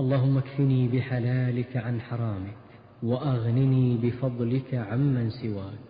اللهم اكفني بحلالك عن حرامك وأغنني بفضلك عمن سواك.